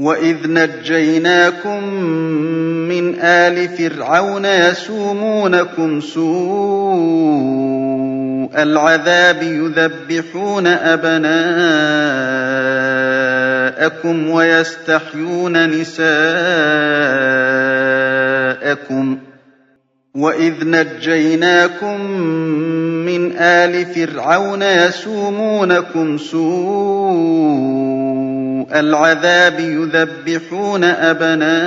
وَإِذْ نَجَّيْنَاكُم مِّنْ آلِ فِرْعَوْنَ يَسُومُونَكُمْ سُوءَ الْعَذَابِ يُذَبِّحُونَ أَبْنَاءَكُمْ وَيَسْتَحْيُونَ نِسَاءَكُمْ ۚ وَإِذْ نَجَّيْنَاكُم مِّنْ آلِ فِرْعَوْنَ يَسُومُونَكُمْ سُوءَ الْعَذَابِ يُذَبِّحُونَ أَبْنَاءَكُمْ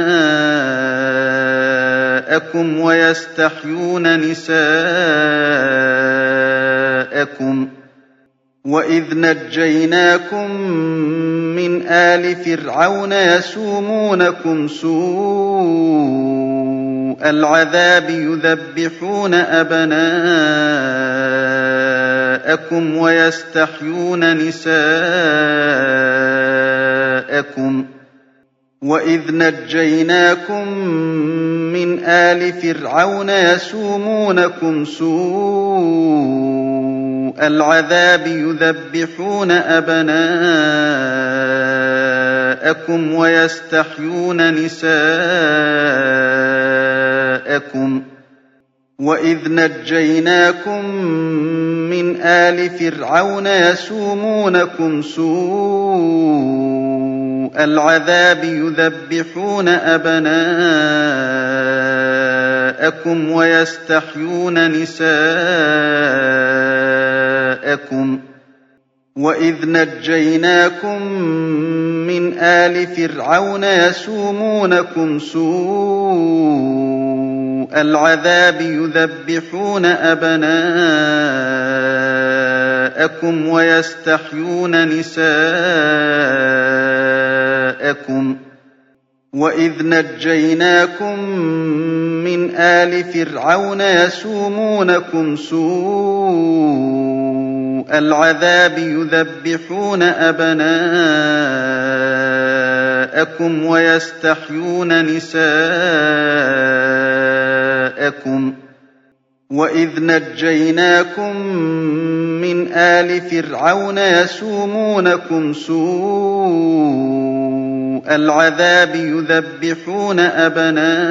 وَيَسْتَحْيُونَ نِسَاءَكُمْ ۚ وَإِذْ نَجَّيْنَاكُم مِّنْ آلِ فِرْعَوْنَ يَسُومُونَكُمْ سُوءَ الْعَذَابِ يُذَبِّحُونَ أَبْنَاءَكُمْ وَيَسْتَحْيُونَ نِسَاءَكُمْ ۚ وَإِذْ نَجَّيْنَاكُم مِّنْ آلِ فِرْعَوْنَ يَسُومُونَكُمْ سُوءَ الْعَذَابِ يُذَبِّحُونَ أَبْنَاءَكُمْ وَيَسْتَحْيُونَ نِسَاءَكُمْ ۚ وَإِذْ نَجَّيْنَاكُم مِّنْ آلِ فِرْعَوْنَ يَسُومُونَكُمْ سُوءَ الْعَذَابِ يُذَبِّحُونَ أَبْنَاءَكُمْ وَيَسْتَحْيُونَ نِسَاءَكُمْ ۚ وَإِذْ نَجَّيْنَاكُم مِّنْ آلِ فِرْعَوْنَ يَسُومُونَكُمْ سُوءَ الْعَذَابِ يُذَبِّحُونَ أَبْنَاءَكُمْ وَيَسْتَحْيُونَ نِسَاءَكُمْ ۚ وَإِذْ نَجَّيْنَاكُم مِّنْ آلِ فِرْعَوْنَ يَسُومُونَكُمْ سُوءَ الْعَذَابِ يُذَبِّحُونَ أَبْنَاءَكُمْ وَيَسْتَحْيُونَ نِسَاءَكُمْ ۚ وَإِذْ نَجَّيْنَاكُم مِّنْ آلِ فِرْعَوْنَ يَسُومُونَكُمْ سُوءَ الْعَذَابِ يُذَبِّحُونَ أَبْنَاءَكُمْ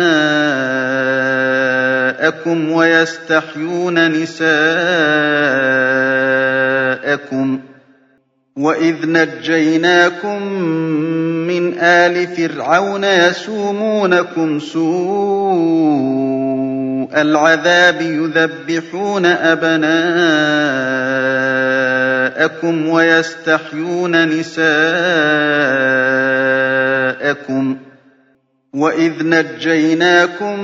وَيَسْتَحْيُونَ نِسَاءَكُمْ ۚ وَإِذْ نَجَّيْنَاكُم مِّنْ آلِ فِرْعَوْنَ يَسُومُونَكُمْ سُوءَ الْعَذَابِ يُذَبِّحُونَ أَبْنَاءَكُمْ وَيَسْتَحْيُونَ نِسَاءَكُمْ ۚ وَإِذْ نَجَّيْنَاكُم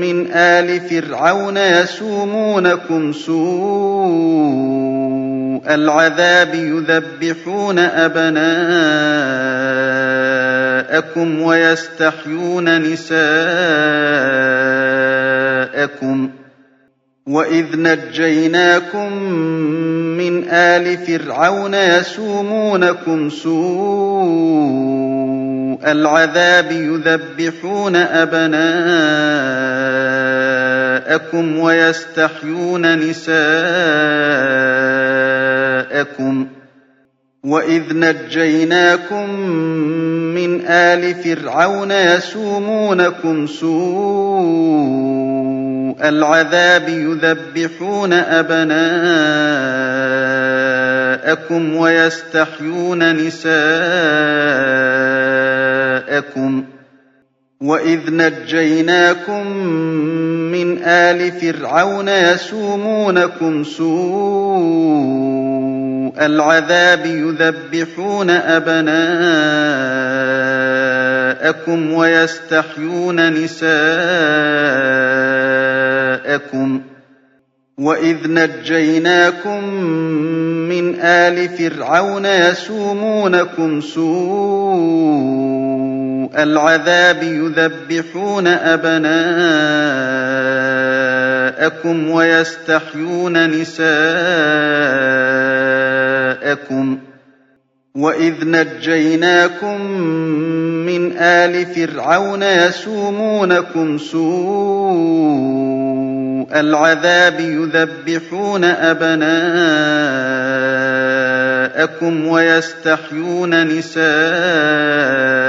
مِّنْ آلِ فِرْعَوْنَ يَسُومُونَكُمْ سُوءَ الْعَذَابِ يُذَبِّحُونَ أَبْنَاءَكُمْ وَيَسْتَحْيُونَ نِسَاءَكُمْ ۚ وَإِذْ نَجَّيْنَاكُم مِّنْ آلِ فِرْعَوْنَ يَسُومُونَكُمْ سُوءَ الْعَذَابِ يُذَبِّحُونَ أَبْنَاءَكُمْ وَيَسْتَحْيُونَ نِسَاءَكُمْ ۚ وَإِذْ نَجَّيْنَاكُم مِّنْ آلِ فِرْعَوْنَ يَسُومُونَكُمْ سُوءَ الْعَذَابِ يُذَبِّحُونَ أَبْنَاءَكُمْ وَيَسْتَحْيُونَ نِسَاءَكُمْ ۚ وَإِذْ نَجَّيْنَاكُم مِّنْ آلِ فِرْعَوْنَ يَسُومُونَكُمْ سُوءَ الْعَذَابِ يُذَبِّحُونَ أَبْنَاءَكُمْ وَيَسْتَحْيُونَ نِسَاءَكُمْ ۚ وَإِذْ نَجَّيْنَاكُم مِّنْ آلِ فِرْعَوْنَ يَسُومُونَكُمْ سُوءَ الْعَذَابِ يُذَبِّحُونَ أَبْنَاءَكُمْ وَيَسْتَحْيُونَ نِسَاءَكُمْ ۚ وَإِذْ نَجَّيْنَاكُم مِّنْ آلِ فِرْعَوْنَ يَسُومُونَكُمْ سُوءَ الْعَذَابِ يُذَبِّحُونَ أَبْنَاءَكُمْ وَيَسْتَحْيُونَ نِسَاءَكُمْ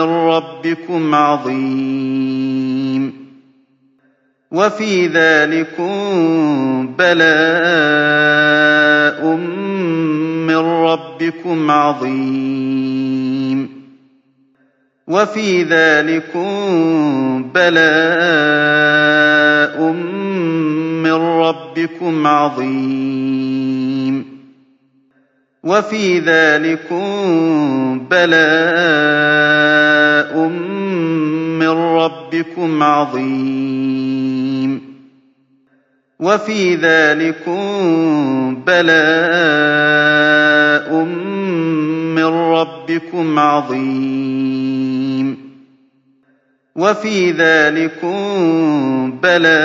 مِّن رَّبِّكُمْ عَظِيمٌ. وَفِي ذَٰلِكُم بَلَاءٌ مِّن رَّبِّكُمْ عَظِيمٌ. وَفِي ذَٰلِكُم بَلَاءٌ مِّن رَّبِّكُمْ عَظِيمٌ. وَفِي ذَٰلِكُم بَلَاءٌ مِّن رَّبِّكُمْ عَظِيمٌ. وَفِي ذَٰلِكُم بَلَاءٌ مِّن رَّبِّكُمْ عَظِيمٌ. وَفِي ذَٰلِكُم بَلَاءٌ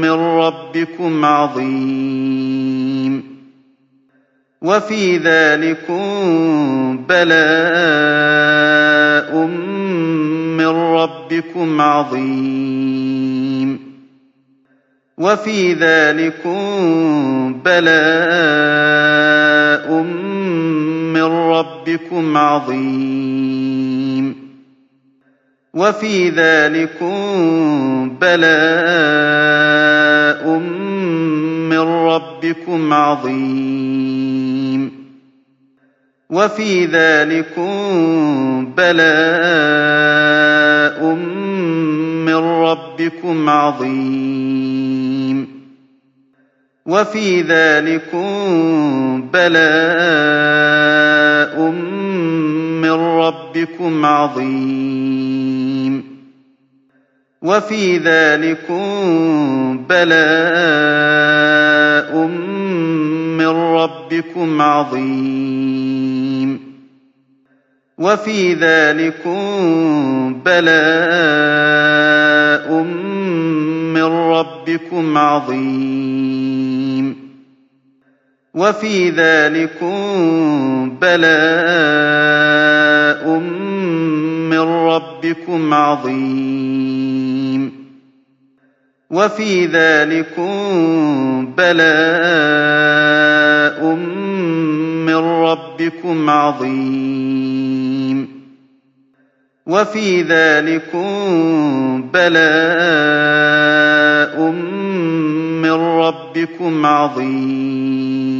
مِّن رَّبِّكُمْ عَظِيمٌ. وَفِي ذَٰلِكُم بَلَاءٌ مِّن رَّبِّكُمْ عَظِيمٌ. وَفِي ذَٰلِكُم بَلَاءٌ مِّن رَّبِّكُمْ عَظِيمٌ. وَفِي ذَٰلِكُم بَلَاءٌ مِّن رَّبِّكُمْ عَظِيمٌ. وَفِي ذَٰلِكُم بَلَاءٌ مِّن رَّبِّكُمْ عَظِيمٌ. وَفِي ذَٰلِكُم بَلَاءٌ مِّن رَّبِّكُمْ عَظِيمٌ. وَفِي ذَٰلِكُم بَلَاءٌ مِّن رَّبِّكُمْ عَظِيمٌ. وَفِي ذَٰلِكُم بَلَاءٌ مِّن رَّبِّكُمْ عَظِيمٌ. وَفِي ذَٰلِكُم بَلَاءٌ مِّن رَّبِّكُمْ عَظِيمٌ وَفِي ذَٰلِكُم بَلَاءٌ مِّن رَّبِّكُمْ عَظِيمٌ وَفِي ذَٰلِكُم بَلَاءٌ مِّن رَّبِّكُمْ عَظِيمٌ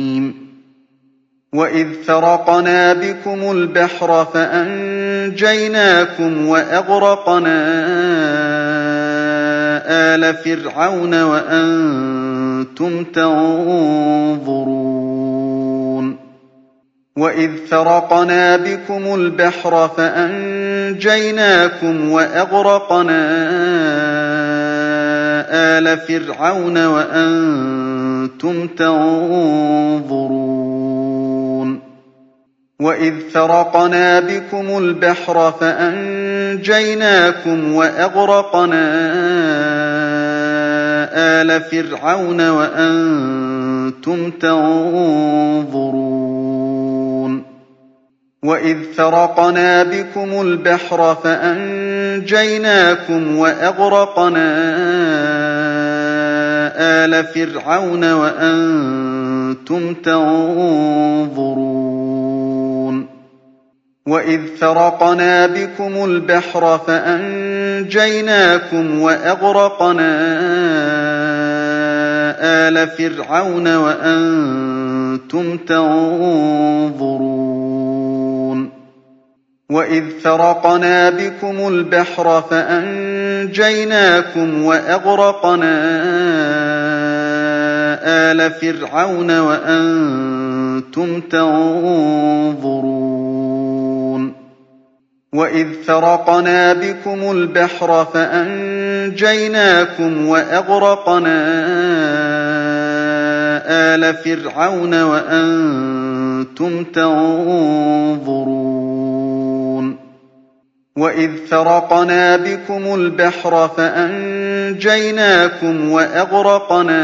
وَإِذْ فَرَقْنَا بِكُمُ الْبَحْرَ فَأَنجَيْنَاكُمْ وَأَغْرَقْنَا آلَ فِرْعَوْنَ وَأَنتُمْ تَنظُرُونَ وَإِذْ فَرَقْنَا بِكُمُ الْبَحْرَ فَأَنجَيْنَاكُمْ وَأَغْرَقْنَا آلَ فِرْعَوْنَ وَأَنتُمْ تَنظُرُونَ وَإِذْ فَرَقْنَا بِكُمُ الْبَحْرَ فَأَنجَيْنَاكُمْ وَأَغْرَقْنَا آلَ فِرْعَوْنَ وَأَنتُمْ تَنظُرُونَ وَإِذْ فَرَقْنَا بِكُمُ الْبَحْرَ فَأَنجَيْنَاكُمْ وَأَغْرَقْنَا آلَ فِرْعَوْنَ وَأَنتُمْ تَنظُرُونَ وَإِذْ فَرَقْنَا بِكُمُ الْبَحْرَ فَأَنجَيْنَاكُمْ وَأَغْرَقْنَا آلَ فِرْعَوْنَ وَأَنتُمْ تَنظُرُونَ وَإِذْ فَرَقْنَا بِكُمُ الْبَحْرَ فَأَنجَيْنَاكُمْ وَأَغْرَقْنَا آلَ فِرْعَوْنَ وَأَنتُمْ تَنظُرُونَ وَإِذْ فَرَقْنَا بِكُمُ الْبَحْرَ فَأَنجَيْنَاكُمْ وَأَغْرَقْنَا آلَ فِرْعَوْنَ وَأَنتُمْ تَنظُرُونَ وَإِذْ فَرَقْنَا بِكُمُ الْبَحْرَ فَأَنجَيْنَاكُمْ وَأَغْرَقْنَا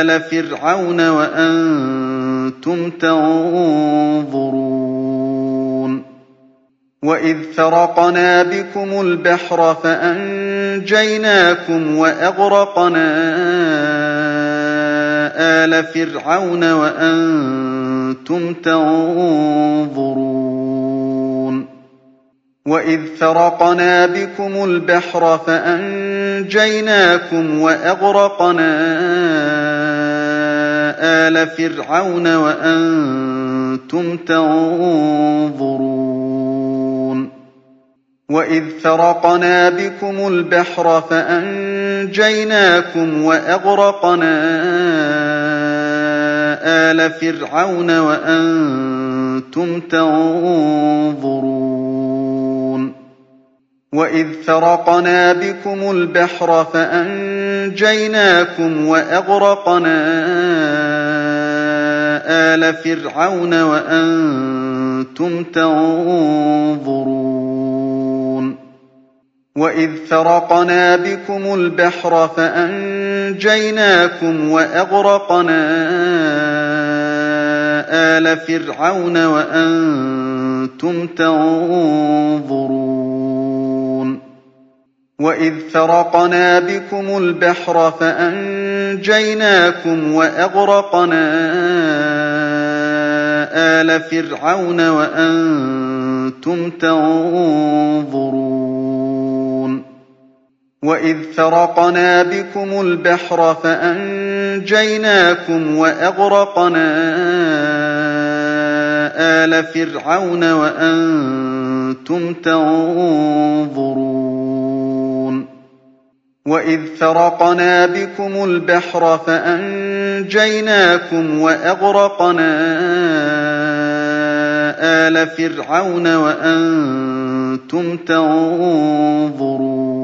آلَ فِرْعَوْنَ وَأَنتُمْ تَنظُرُونَ وَإِذْ فَرَقْنَا بِكُمُ الْبَحْرَ فَأَنجَيْنَاكُمْ وَأَغْرَقْنَا آلَ فِرْعَوْنَ وَأَنتُمْ تَنظُرُونَ وَإِذْ فَرَقْنَا بِكُمُ الْبَحْرَ فَأَنجَيْنَاكُمْ وَأَغْرَقْنَا آلَ فِرْعَوْنَ وَأَنتُمْ تَنظُرُونَ وَإِذْ فَرَقْنَا بِكُمُ الْبَحْرَ فَأَنجَيْنَاكُمْ وَأَغْرَقْنَا آلَ فِرْعَوْنَ وَأَنتُمْ تَنظُرُونَ وَإِذْ فَرَقْنَا بِكُمُ الْبَحْرَ فَأَنجَيْنَاكُمْ وَأَغْرَقْنَا آلَ فِرْعَوْنَ وَأَنتُمْ تَنظُرُونَ وَإِذْ فَرَقْنَا بِكُمُ الْبَحْرَ فَأَنجَيْنَاكُمْ وَأَغْرَقْنَا آلَ فِرْعَوْنَ وَأَنتُمْ تَنظُرُونَ وَإِذْ فَرَقْنَا بِكُمُ الْبَحْرَ فَأَنجَيْنَاكُمْ وَأَغْرَقْنَا آلَ فِرْعَوْنَ وَأَنتُمْ تَنظُرُونَ وَإِذْ فَرَقْنَا بِكُمُ الْبَحْرَ فَأَنجَيْنَاكُمْ وَأَغْرَقْنَا آلَ فِرْعَوْنَ وَأَنتُمْ تَنظُرُونَ وَإِذْ فَرَقْنَا بِكُمُ الْبَحْرَ فَأَنجَيْنَاكُمْ وَأَغْرَقْنَا آلَ فِرْعَوْنَ وَأَنتُمْ تَنظُرُونَ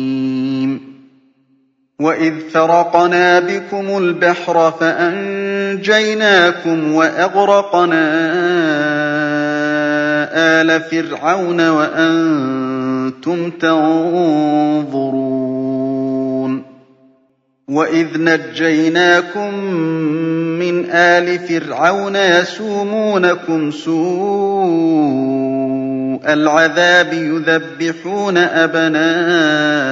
وَإِذْ فَرَقْنَا بِكُمُ الْبَحْرَ فَأَنجَيْنَاكُمْ وَأَغْرَقْنَا آلَ فِرْعَوْنَ وَأَنتُمْ تَنظُرُونَ وَإِذْ نَجَّيْنَاكُم مِّنْ آلِ فِرْعَوْنَ يَسُومُونَكُمْ سُوءَ الْعَذَابِ يُذَبِّحُونَ أَبْنَاءَكُمْ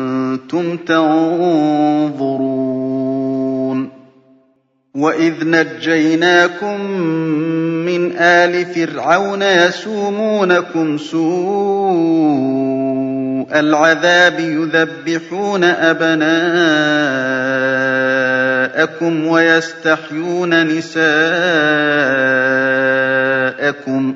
وَأَنتُمْ تَنظُرُونَ وَإِذْ نَجَّيْنَاكُم مِّنْ آلِ فِرْعَوْنَ يَسُومُونَكُمْ سُوءَ الْعَذَابِ يُذَبِّحُونَ أَبْنَاءَكُمْ وَيَسْتَحْيُونَ نِسَاءَكُمْ ۚ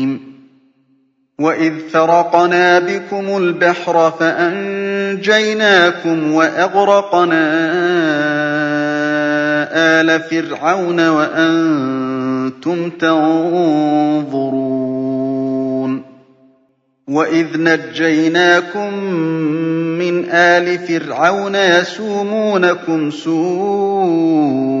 وَإِذْ فَرَقْنَا بِكُمُ الْبَحْرَ فَأَنجَيْنَاكُمْ وَأَغْرَقْنَا آلَ فِرْعَوْنَ وَأَنتُمْ تَنظُرُونَ وَإِذْ نَجَّيْنَاكُم مِّنْ آلِ فِرْعَوْنَ يَسُومُونَكُمْ سُوءَ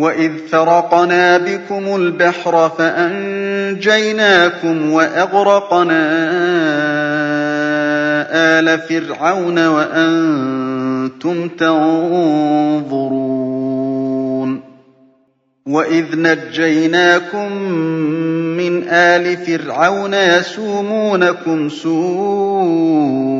وَإِذْ فَرَقْنَا بِكُمُ الْبَحْرَ فَأَنجَيْنَاكُمْ وَأَغْرَقْنَا آلَ فِرْعَوْنَ وَأَنتُمْ تَنظُرُونَ وَإِذْ نَجَّيْنَاكُم مِّنْ آلِ فِرْعَوْنَ يَسُومُونَكُمْ سُوءَ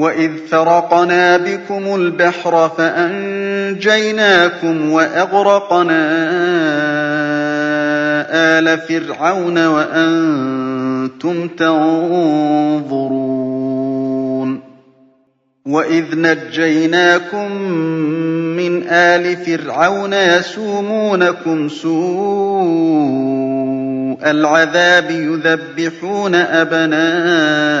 وَإِذْ فَرَقْنَا بِكُمُ الْبَحْرَ فَأَنجَيْنَاكُمْ وَأَغْرَقْنَا آلَ فِرْعَوْنَ وَأَنتُمْ تَنظُرُونَ وَإِذْ نَجَّيْنَاكُم مِّنْ آلِ فِرْعَوْنَ يَسُومُونَكُمْ سُوءَ الْعَذَابِ يُذَبِّحُونَ أَبْنَاءَكُمْ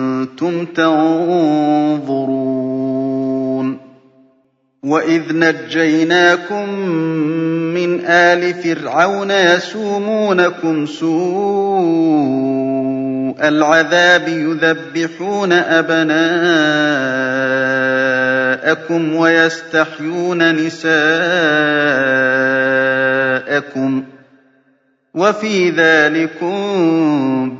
تَنظُرُونَ وَإِذْ نَجَّيْنَاكُم مِّنْ آلِ فِرْعَوْنَ يَسُومُونَكُمْ سُوءَ الْعَذَابِ يُذَبِّحُونَ أَبْنَاءَكُمْ وَيَسْتَحْيُونَ نِسَاءَكُمْ ۚ وَفِي ذَٰلِكُم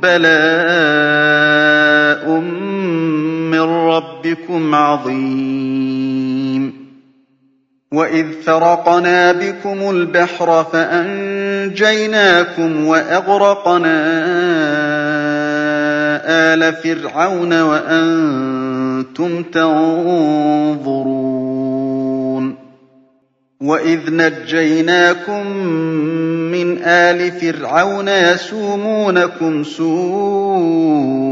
بَلَاءٌ مِّن رَّبِّكُمْ عَظِيمٌ. وَإِذْ فَرَقْنَا بِكُمُ الْبَحْرَ فَأَنجَيْنَاكُمْ وَأَغْرَقْنَا آلَ فِرْعَوْنَ وَأَنتُمْ تَنظُرُونَ. وَإِذْ نَجَّيْنَاكُم مِّنْ آلِ فِرْعَوْنَ يَسُومُونَكُمْ سُوءَ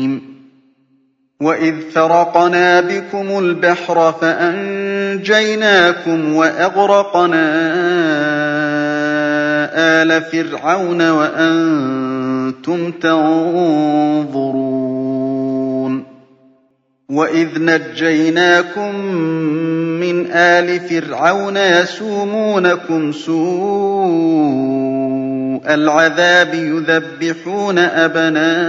وَإِذْ فَرَقْنَا بِكُمُ الْبَحْرَ فَأَنجَيْنَاكُمْ وَأَغْرَقْنَا آلَ فِرْعَوْنَ وَأَنتُمْ تَنظُرُونَ وَإِذْ نَجَّيْنَاكُم مِّنْ آلِ فِرْعَوْنَ يَسُومُونَكُمْ سُوءَ الْعَذَابِ يُذَبِّحُونَ أَبْنَاءَكُمْ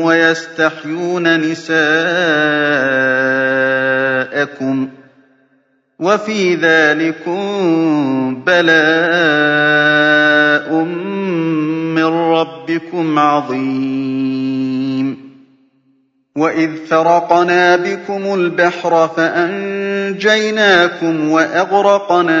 وَيَسْتَحْيُونَ نِسَاءَكُمْ ۚ وَفِي ذَٰلِكُم بَلَاءٌ مِّن رَّبِّكُمْ عَظِيمٌ. وَإِذْ فَرَقْنَا بِكُمُ الْبَحْرَ فَأَنجَيْنَاكُمْ وَأَغْرَقْنَا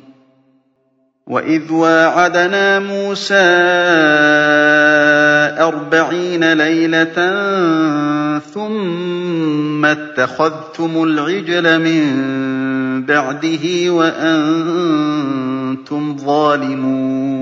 وَإِذْ وَاعَدْنَا مُوسَىٰ أَرْبَعِينَ لَيْلَةً ثُمَّ اتَّخَذْتُمُ الْعِجْلَ مِن بَعْدِهِ وَأَنتُمْ ظَالِمُونَ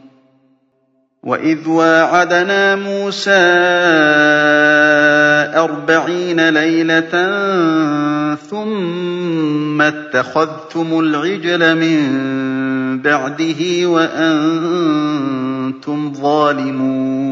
وَإِذْ وَاعَدْنَا مُوسَىٰ أَرْبَعِينَ لَيْلَةً ثُمَّ اتَّخَذْتُمُ الْعِجْلَ مِن بَعْدِهِ وَأَنتُمْ ظَالِمُونَ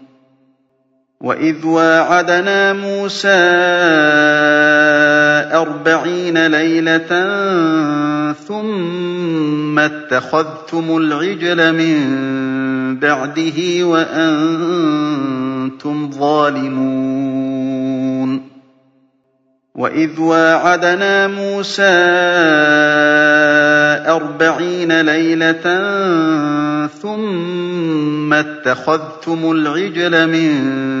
وَإِذْ وَاعَدْنَا مُوسَىٰ أَرْبَعِينَ لَيْلَةً ثُمَّ اتَّخَذْتُمُ الْعِجْلَ مِن بَعْدِهِ وَأَنتُمْ ظَالِمُونَ وَإِذْ وَاعَدْنَا مُوسَىٰ أَرْبَعِينَ لَيْلَةً ثُمَّ اتَّخَذْتُمُ الْعِجْلَ مِن بَعْدِهِ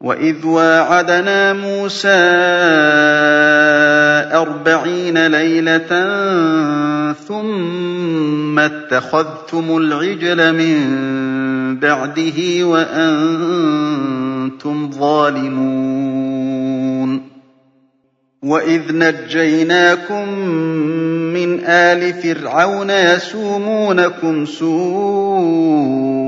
وَإِذْ وَاعَدْنَا مُوسَىٰ أَرْبَعِينَ لَيْلَةً ثُمَّ اتَّخَذْتُمُ الْعِجْلَ مِن بَعْدِهِ وَأَنتُمْ ظَالِمُونَ وَإِذْ نَجَّيْنَاكُم مِّنْ آلِ فِرْعَوْنَ يَسُومُونَكُمْ سُوءَ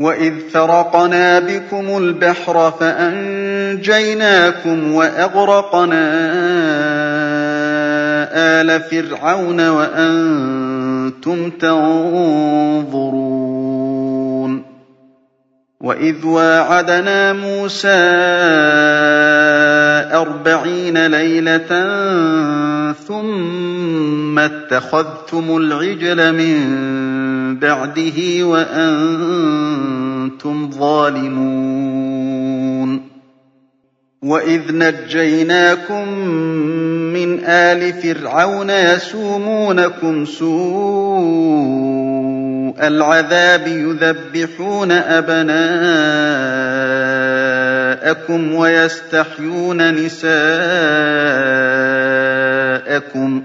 وَإِذْ فَرَقْنَا بِكُمُ الْبَحْرَ فَأَنجَيْنَاكُمْ وَأَغْرَقْنَا آلَ فِرْعَوْنَ وَأَنتُمْ تَنظُرُونَ وَإِذْ وَاعَدْنَا مُوسَىٰ أَرْبَعِينَ لَيْلَةً ثُمَّ اتَّخَذْتُمُ الْعِجْلَ مِن بَعْدِهِ وَأَنتُمْ ظَالِمُونَ. وَإِذْ نَجَّيْنَاكُم مِّنْ آلِ فِرْعَوْنَ يَسُومُونَكُمْ سُوءَ الْعَذَابِ يُذَبِّحُونَ أَبْنَاءَكُمْ وَيَسْتَحْيُونَ نِسَاءَكُمْ ۚ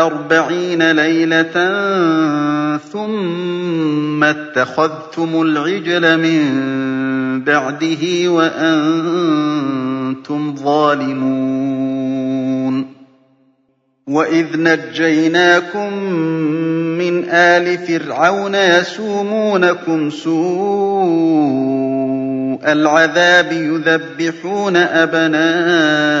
أَرْبَعِينَ لَيْلَةً ثُمَّ اتَّخَذْتُمُ الْعِجْلَ مِن بَعْدِهِ وَأَنتُمْ ظَالِمُونَ. وَإِذْ نَجَّيْنَاكُم مِّنْ آلِ فِرْعَوْنَ يَسُومُونَكُمْ سُوءَ الْعَذَابِ يُذَبِّحُونَ أَبْنَاءَكُمْ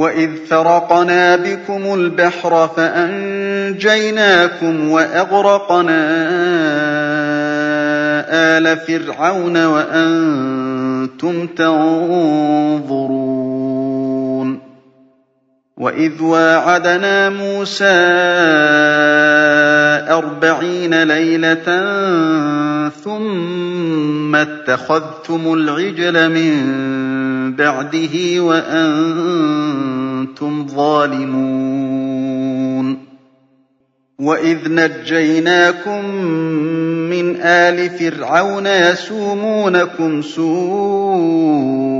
وَإِذْ فَرَقْنَا بِكُمُ الْبَحْرَ فَأَنجَيْنَاكُمْ وَأَغْرَقْنَا آلَ فِرْعَوْنَ وَأَنتُمْ تَنظُرُونَ وَإِذْ وَاعَدْنَا مُوسَىٰ أَرْبَعِينَ لَيْلَةً ثُمَّ اتَّخَذْتُمُ الْعِجْلَ مِن بَعْدِهِ وَأَنتُمْ ظَالِمُونَ وَإِذْ نَجَّيْنَاكُم مِّنْ آلِ فِرْعَوْنَ يَسُومُونَكُمْ سُوءَ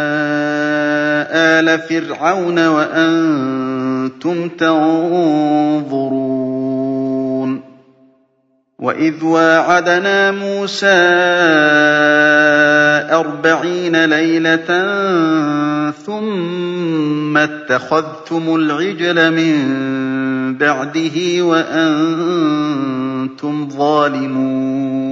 آلَ فِرْعَوْنَ وَأَنتُمْ تَنظُرُونَ وَإِذْ وَاعَدْنَا مُوسَىٰ أَرْبَعِينَ لَيْلَةً ثُمَّ اتَّخَذْتُمُ الْعِجْلَ مِن بَعْدِهِ وَأَنتُمْ ظَالِمُونَ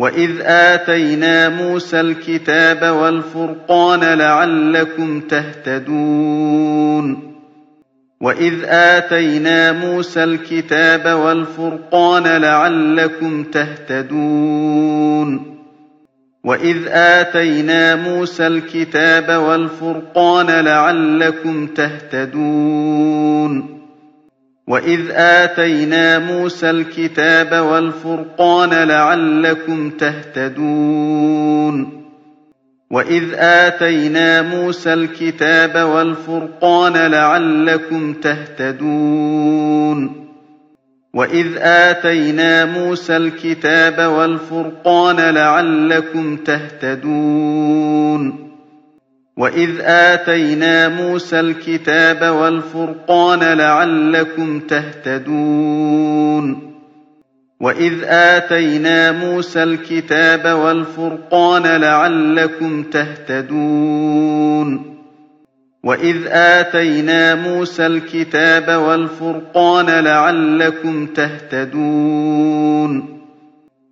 وإذ آتينا موسى الكتاب والفرقان لعلكم تهتدون وإذ آتينا موسى الكتاب والفرقان لعلكم تهتدون وإذ آتينا موسى الكتاب والفرقان لعلكم تهتدون وإذ آتينا موسى الكتاب والفرقان لعلكم تهتدون وإذ آتينا موسى الكتاب والفرقان لعلكم تهتدون وإذ آتينا موسى الكتاب والفرقان لعلكم تهتدون وإذ آتينا موسى الكتاب والفرقان لعلكم تهتدون وإذ آتينا موسى الكتاب والفرقان لعلكم تهتدون وإذ آتينا موسى الكتاب والفرقان لعلكم تهتدون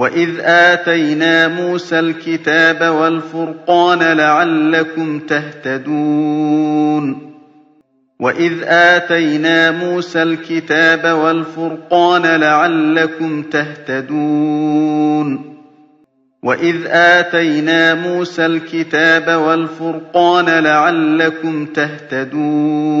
وإذ آتينا موسى الكتاب والفرقان لعلكم تهتدون وإذ آتينا موسى الكتاب والفرقان لعلكم تهتدون وإذ آتينا موسى الكتاب والفرقان لعلكم تهتدون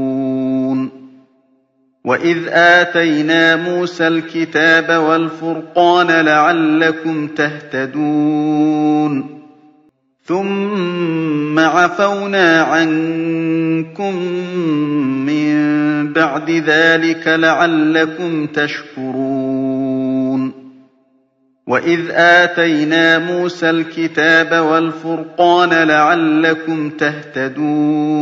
وَإِذْ آتَيْنَا مُوسَى الْكِتَابَ وَالْفُرْقَانَ لَعَلَّكُمْ تَهْتَدُونَ ثُمَّ عَفَوْنَا عَنكُم مِّن بَعْدِ ذَٰلِكَ لَعَلَّكُمْ تَشْكُرُونَ وَإِذْ آتَيْنَا مُوسَى الْكِتَابَ وَالْفُرْقَانَ لَعَلَّكُمْ تَهْتَدُونَ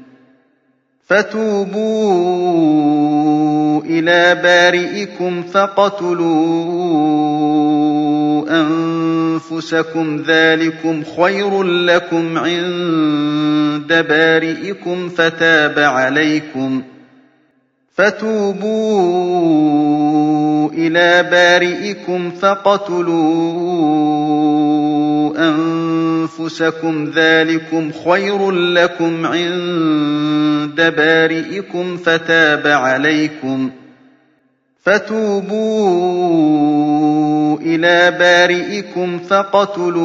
فتوبوا إلى بارئكم فاقتلوا أنفسكم ذلكم خير لكم عند بارئكم فتاب عليكم فتوبوا إلى بارئكم فاقتلوا أنفسكم ذلكم خير لكم عند بارئكم فتاب عليكم فتوبوا إلى بارئكم فاقتلوا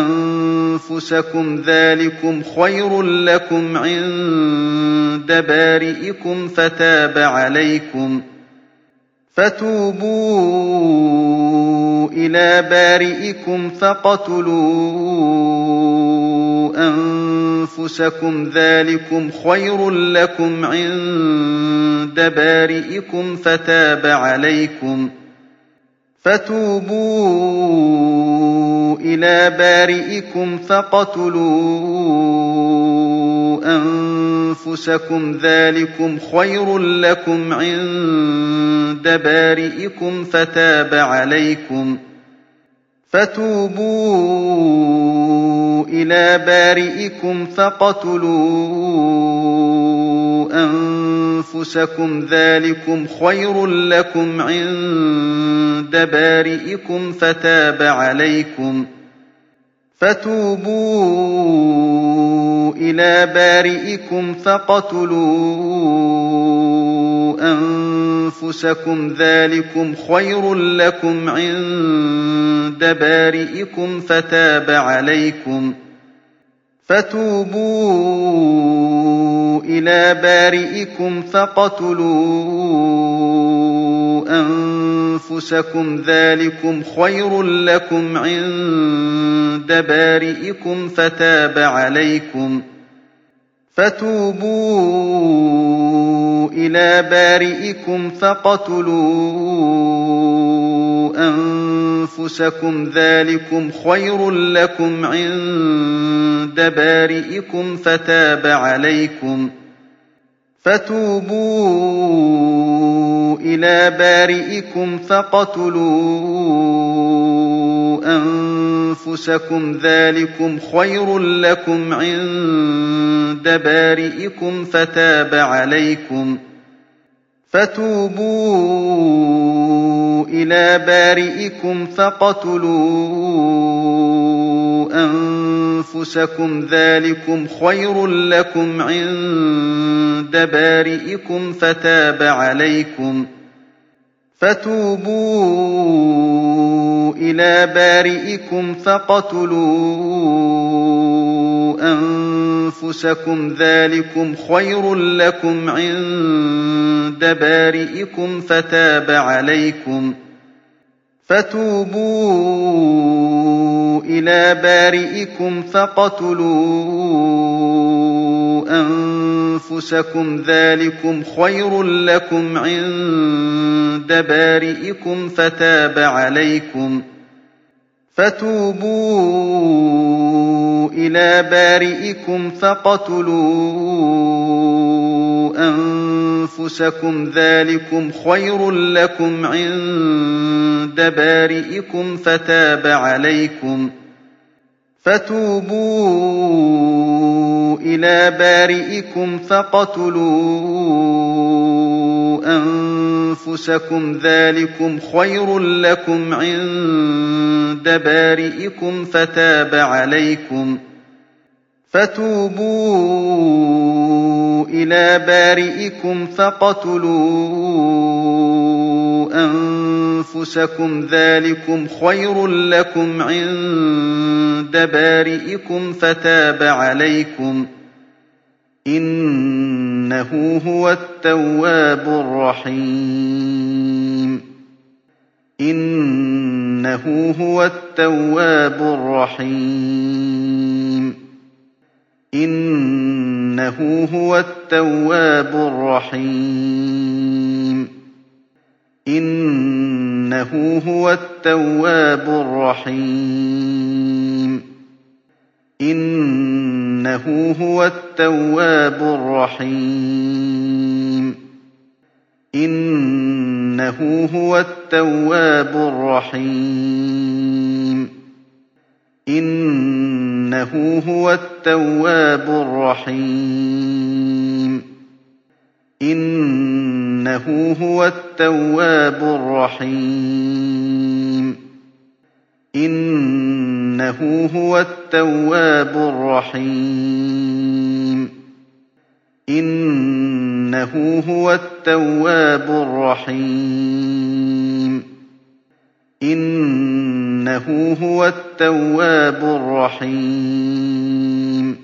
أنفسكم ذلكم خير لكم عند بارئكم فتاب عليكم فتوبوا إلى بارئكم فاقتلوا أنفسكم ذلكم خير لكم عند بارئكم فتاب عليكم فتوبوا إلى بارئكم فاقتلوا أنفسكم ذلكم خير لكم عند بارئكم فتاب عليكم. فتوبوا إلى بارئكم فاقتلوا أنفسكم ذلكم خير لكم عند بارئكم فتاب عليكم فتوبوا إلى بارئكم فاقتلوا أنفسكم ذلكم خير لكم عند بارئكم فتاب عليكم فتوبوا إلى بارئكم فاقتلوا أنفسكم. ذلكم خير لكم عند بارئكم فتاب عليكم. فتوبوا إلى بارئكم فاقتلوا أنفسكم ذلكم خير لكم عند بارئكم فتاب عليكم. فتوبوا إلى بارئكم فاقتلوا أنفسكم ذلكم خير لكم عند بارئكم فتاب عليكم. فتوبوا إلى بارئكم فاقتلوا أنفسكم ذلكم خير لكم عند بارئكم فتاب عليكم. فتوبوا إلى بارئكم أنفسكم أَنفُسَكُمْ. ذَٰلِكُمْ خَيْرٌ لَّكُمْ عِندَ بَارِئِكُمْ فَتَابَ عَلَيْكُمْ ۖ. فَتُوبُوا إِلَىٰ بَارِئِكُمْ فَاقْتُلُوا أَنفُسَكُمْ. ذَٰلِكُمْ خَيْرٌ لَّكُمْ عِندَ بَارِئِكُمْ. فَتَابَ عَلَيْكُمْ ۖ. فَتُوبُوا إِلَىٰ بَارِئِكُمْ فَاقْتُلُوا أَنفُسَكُمْ ذَٰلِكُمْ خَيْرٌ لَّكُمْ عِندَ بَارِئِكُمْ فَتَابَ عَلَيْكُمْ ۖ فَتُوبُوا إِلَىٰ بَارِئِكُمْ فَاقْتُلُوا أَنفُسَكُمْ ذَٰلِكُمْ خَيْرٌ لَّكُمْ عِندَ بَارِئِكُمْ فَتَابَ عَلَيْكُمْ ۖ فَتُوبُوا إِلَىٰ بَارِئِكُمْ فَاقْتُلُوا أَنفُسَكُمْ ذَٰلِكُمْ خَيْرٌ لَّكُمْ عِندَ بَارِئِكُمْ فَتَابَ عَلَيْكُمْ ۖ إِنَّهُ هُوَ التَّوَّابُ الرَّحِيمُ إِنَّهُ هُوَ التَّوَّابُ الرَّحِيمُ إِنَّهُ هُوَ التَّوَّابُ الرَّحِيمُ. إِنَّهُ هُوَ التَّوَّابُ الرَّحِيمُ. إِنَّهُ هُوَ التَّوَّابُ الرَّحِيمُ. إِنَّهُ هُوَ التَّوَّابُ الرَّحِيمُ. إِنَّهُ هُوَ التَّوَّابُ الرَّحِيمُ. إِنَّهُ هُوَ التَّوَّابُ الرَّحِيمُ. إِنَّهُ هُوَ التَّوَّابُ الرَّحِيمُ. إِنَّهُ هُوَ التَّوَّابُ الرَّحِيمُ. إِنَّهُ هُوَ التَّوَّابُ الرَّحِيمُ.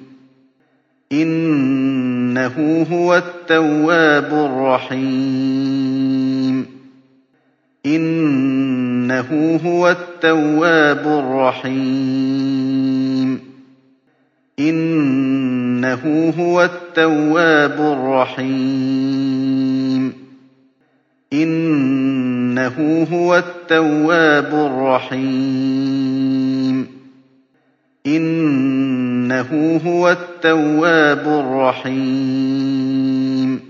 إِنَّهُ هُوَ التَّوَّابُ الرَّحِيمُ. إِنَّهُ هُوَ التَّوَّابُ الرَّحِيمُ. إِنَّهُ هُوَ التَّوَّابُ الرَّحِيمُ. إِنَّهُ هُوَ التَّوَّابُ الرَّحِيمُ. إِنَّهُ هُوَ التَّوَّابُ الرَّحِيمُ.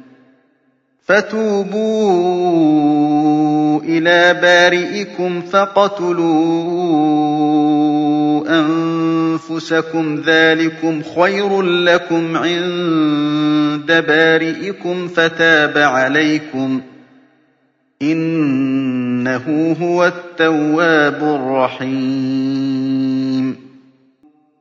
فَتُوبُوا إِلَىٰ بَارِئِكُمْ فَاقْتُلُوا أَنفُسَكُمْ ذَٰلِكُمْ خَيْرٌ لَّكُمْ عِندَ بَارِئِكُمْ فَتَابَ عَلَيْكُمْ ۖ إِنَّهُ هُوَ التَّوَّابُ الرَّحِيمُ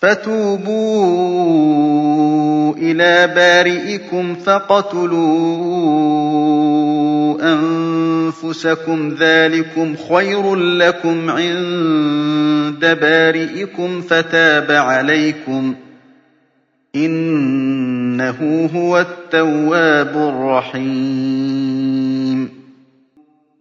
فَتُوبُوا إِلَىٰ بَارِئِكُمْ فَاقْتُلُوا أَنفُسَكُمْ ذَٰلِكُمْ خَيْرٌ لَّكُمْ عِندَ بَارِئِكُمْ فَتَابَ عَلَيْكُمْ ۖ إِنَّهُ هُوَ التَّوَّابُ الرَّحِيمُ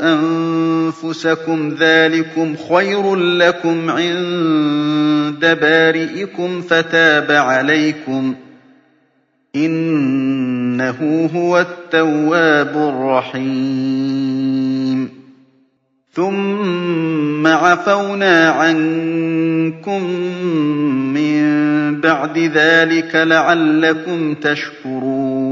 أَنفُسَكُمْ ذَٰلِكُمْ خَيْرٌ لَّكُمْ عِندَ بَارِئِكُمْ فَتَابَ عَلَيْكُمْ ۚ إِنَّهُ هُوَ التَّوَّابُ الرَّحِيمُ. ثُمَّ عَفَوْنَا عَنكُم مِّن بَعْدِ ذَٰلِكَ لَعَلَّكُمْ تَشْكُرُونَ.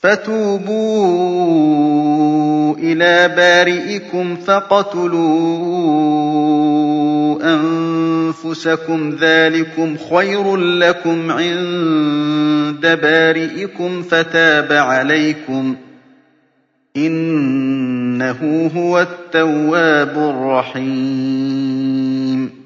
فَتُوبُوا إِلَىٰ بَارِئِكُمْ فَاقْتُلُوا أَنفُسَكُمْ. ذَٰلِكُمْ خَيْرٌ لَّكُمْ عِندَ بَارِئِكُمْ. فَتَابَ عَلَيْكُمْ ۚ. إِنَّهُ هُوَ التَّوَّابُ الرَّحِيمُ.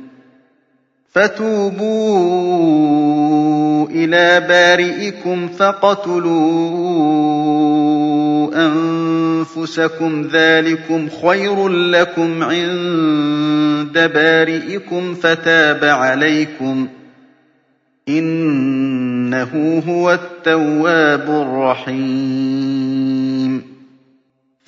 فَتُوبُوا إِلَىٰ بَارِئِكُمْ فَاقْتُلُوا أَنفُسَكُمْ. ذَٰلِكُمْ خَيْرٌ لَّكُمْ عِندَ بَارِئِكُمْ. فَتَابَ عَلَيْكُمْ ۚ. إِنَّهُ هُوَ التَّوَّابُ الرَّحِيمُ.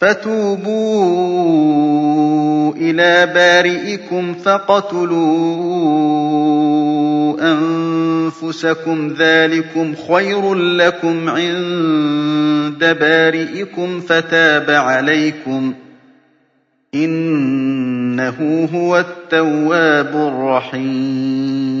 فَتُوبُوا إِلَىٰ بَارِئِكُمْ فَاقْتُلُوا أنفسكم ذلكم خير لكم عند بارئكم فتاب عليكم إنه هو التواب الرحيم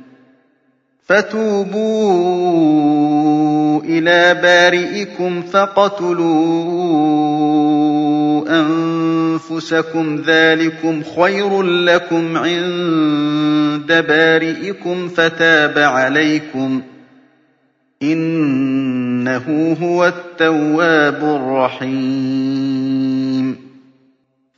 فتوبوا إلى بارئكم فقتلوا أنفسكم ذلكم خير لكم عند بارئكم فتاب عليكم إنه هو التواب الرحيم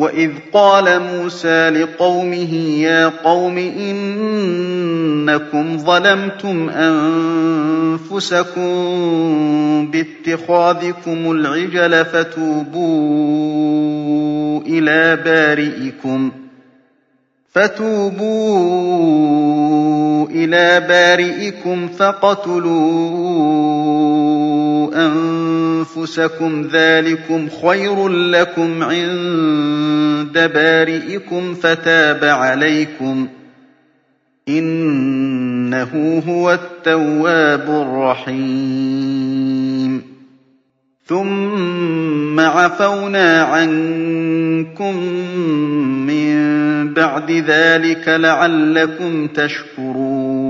وإذ قال موسى لقومه يا قوم إنكم ظلمتم أنفسكم باتخاذكم العجل فتوبوا إلى بارئكم فتوبوا إلى بارئكم فاقتلوا أنفسكم ذلكم خير لكم عند بارئكم فتاب عليكم إنه هو التواب الرحيم. ثم عفونا عنكم من بعد ذلك لعلكم تشكرون.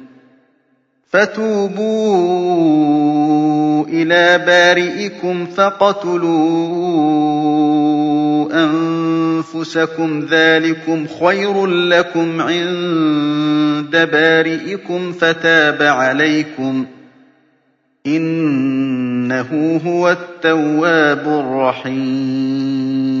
فتوبوا إلى بارئكم فاقتلوا أنفسكم ذلكم خير لكم عند بارئكم فتاب عليكم إنه هو التواب الرحيم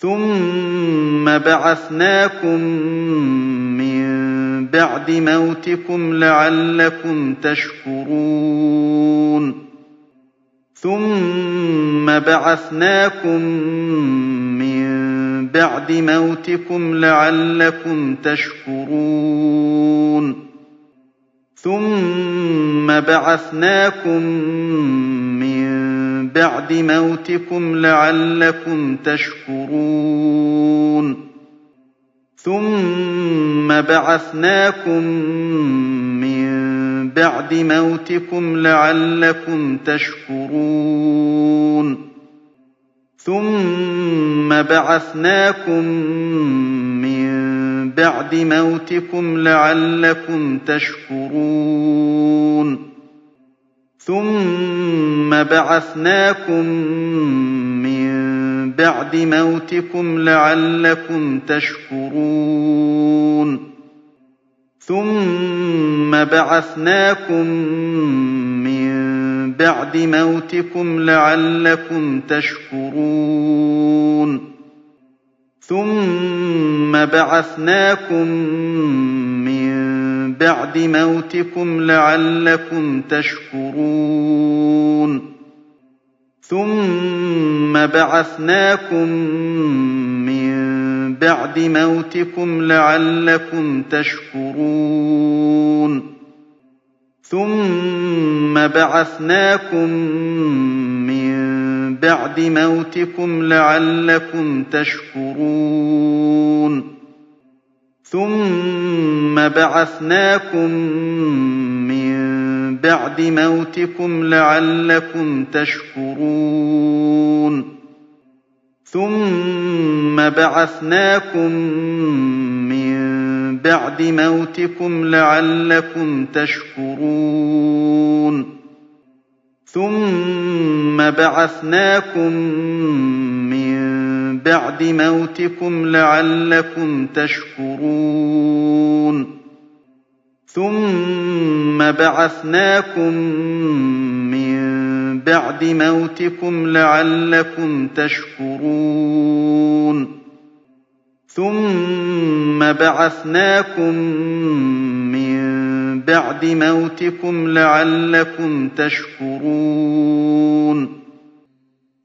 ثم بعثناكم من بعد موتكم لعلكم تشكرون. ثم بعثناكم من بعد موتكم لعلكم تشكرون. ثم بعثناكم من بعد موتكم لعلكم تشكرون. ثم بعثناكم من بعد موتكم لعلكم تشكرون. ثم بعثناكم من بعد موتكم لعلكم تشكرون. ثم بعثناكم من بعد موتكم لعلكم تشكرون. ثم بعثناكم من بعد موتكم لعلكم تشكرون. ثم بعثناكم من بعد موتكم لعلكم تشكرون. ثم بعثناكم من بعد موتكم لعلكم تشكرون. ثم بعثناكم من بعد موتكم لعلكم تشكرون. ثم بعثناكم من بعد موتكم لعلكم تشكرون. ثم بعثناكم من بعد موتكم لعلكم تشكرون. ثم بعثناكم بَعْدِ مَوْتِكُمْ لَعَلَّكُمْ تَشْكُرُونَ. ثُمَّ بَعَثْنَاكُم مِّن بَعْدِ مَوْتِكُمْ لَعَلَّكُمْ تَشْكُرُونَ. ثُمَّ بَعَثْنَاكُم مِّن بَعْدِ مَوْتِكُمْ لَعَلَّكُمْ تَشْكُرُونَ.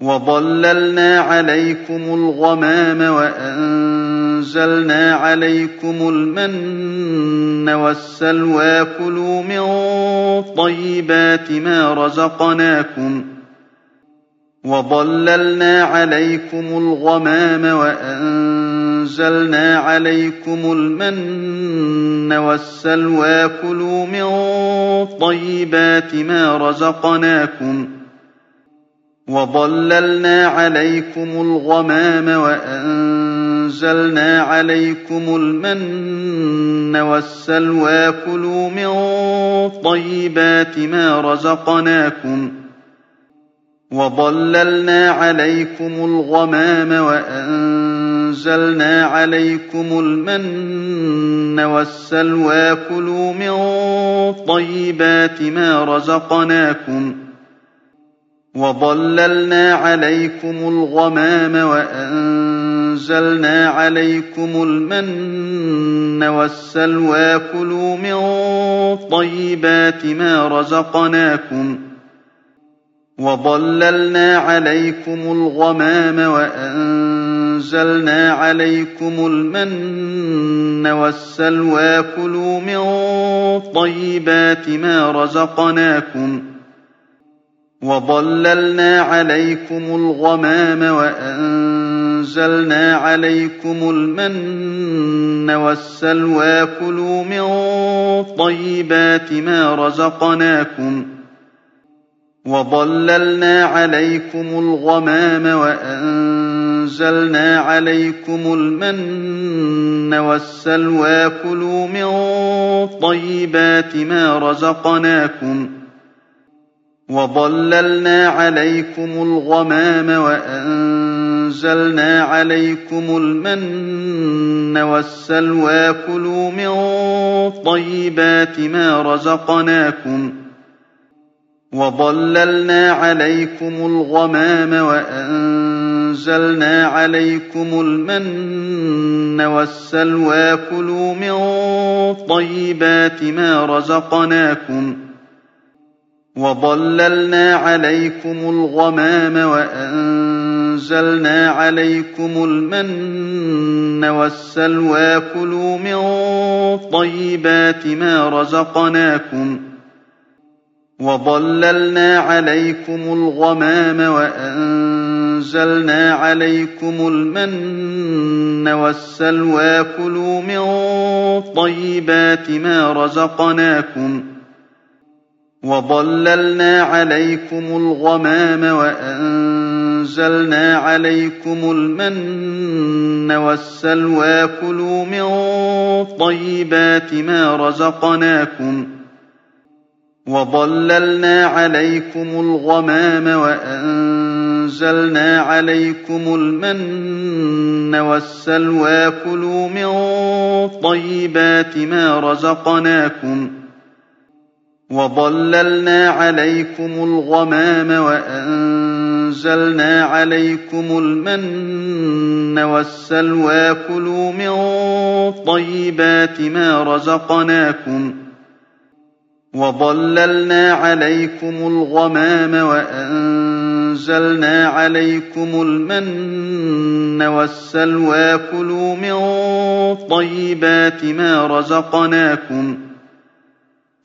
وَظَلَّلْنَا عَلَيْكُمُ الْغَمَامَ وَأَنزَلْنَا عَلَيْكُمُ الْمَنَّ وَالسَّلْوَىٰ ۖ كُلُوا مِن طَيِّبَاتِ مَا رَزَقْنَاكُمْ وَظَلَّلْنَا عَلَيْكُمُ الْغَمَامَ وَأَنزَلْنَا عَلَيْكُمُ الْمَنَّ وَالسَّلْوَىٰ ۖ كُلُوا مِن طَيِّبَاتِ مَا رَزَقْنَاكُمْ وَظَلَّلْنَا عَلَيْكُمُ الْغَمَامَ وَأَنزَلْنَا عَلَيْكُمُ الْمَنَّ وَالسَّلْوَىٰ ۖ كُلُوا مِن طَيِّبَاتِ مَا رَزَقْنَاكُمْ وَظَلَّلْنَا عَلَيْكُمُ الْغَمَامَ وَأَنزَلْنَا عَلَيْكُمُ الْمَنَّ وَالسَّلْوَىٰ ۖ كُلُوا مِن طَيِّبَاتِ مَا رَزَقْنَاكُمْ وَظَلَّلْنَا عَلَيْكُمُ الْغَمَامَ وَأَنزَلْنَا عَلَيْكُمُ الْمَنَّ وَالسَّلْوَىٰ ۖ كُلُوا مِن طَيِّبَاتِ مَا رَزَقْنَاكُمْ وَظَلَّلْنَا عَلَيْكُمُ الْغَمَامَ وَأَنزَلْنَا عَلَيْكُمُ الْمَنَّ وَالسَّلْوَىٰ ۖ كُلُوا مِن طَيِّبَاتِ مَا رَزَقْنَاكُمْ ۚ وَظَلَّلْنَا عَلَيْكُمُ الْغَمَامَ وَأَنزَلْنَا عَلَيْكُمُ الْمَنَّ وَالسَّلْوَىٰ ۖ كُلُوا مِن طَيِّبَاتِ مَا رَزَقْنَاكُمْ ۚ وَظَلَّلْنَا عَلَيْكُمُ الْغَمَامَ وَأَنزَلْنَا عَلَيْكُمُ الْمَنَّ وَالسَّلْوَىٰ ۖ كُلُوا مِن طَيِّبَاتِ مَا رَزَقْنَاكُمْ ۚ وَظَلَّلْنَا عَلَيْكُمُ الْغَمَامَ وَأَنزَلْنَا عَلَيْكُمُ الْمَنَّ وَالسَّلْوَىٰ ۖ كُلُوا مِن طَيِّبَاتِ مَا رَزَقْنَاكُمْ ۚ وَظَلَّلْنَا عَلَيْكُمُ الْغَمَامَ وَأَنزَلْنَا عَلَيْكُمُ الْمَنَّ وَالسَّلْوَىٰ ۖ كُلُوا مِن طَيِّبَاتِ مَا رَزَقْنَاكُمْ ۚ وَظَلَّلْنَا عَلَيْكُمُ الْغَمَامَ وَأَنزَلْنَا عَلَيْكُمُ الْمَنَّ وَالسَّلْوَىٰ ۖ كُلُوا مِن طَيِّبَاتِ مَا رَزَقْنَاكُمْ ۚ وَظَلَّلْنَا عَلَيْكُمُ الْغَمَامَ وَأَنزَلْنَا عَلَيْكُمُ الْمَنَّ وَالسَّلْوَىٰ ۖ كُلُوا مِن طَيِّبَاتِ مَا رَزَقْنَاكُمْ ۚ وَظَلَّلْنَا عَلَيْكُمُ الْغَمَامَ وَأَنزَلْنَا عَلَيْكُمُ الْمَنَّ وَالسَّلْوَىٰ ۖ كُلُوا مِن طَيِّبَاتِ مَا رَزَقْنَاكُمْ ۚ وَظَلَّلْنَا عَلَيْكُمُ الْغَمَامَ وَأَنزَلْنَا عَلَيْكُمُ الْمَنَّ وَالسَّلْوَىٰ ۖ كُلُوا مِن طَيِّبَاتِ مَا رَزَقْنَاكُمْ ۚ وَظَلَّلْنَا عَلَيْكُمُ الْغَمَامَ وَأَنزَلْنَا عَلَيْكُمُ الْمَنَّ وَالسَّلْوَىٰ ۖ كُلُوا مِن طَيِّبَاتِ مَا رَزَقْنَاكُمْ ۚ وَظَلَّلْنَا عَلَيْكُمُ الْغَمَامَ وَأَنزَلْنَا عَلَيْكُمُ الْمَنَّ وَالسَّلْوَىٰ ۖ كُلُوا مِن طَيِّبَاتِ مَا رَزَقْنَاكُمْ ۚ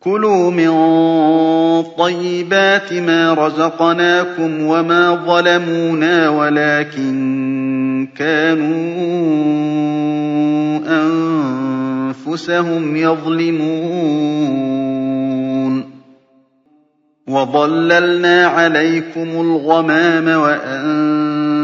كُلُوا مِن طَيِّبَاتِ مَا رَزَقْنَاكُمْ وَمَا ظَلَمُونَا وَلَٰكِن كَانُوا أَنفُسَهُمْ يَظْلِمُونَ وَظَلَّلْنَا عَلَيْكُمُ الْغَمَامَ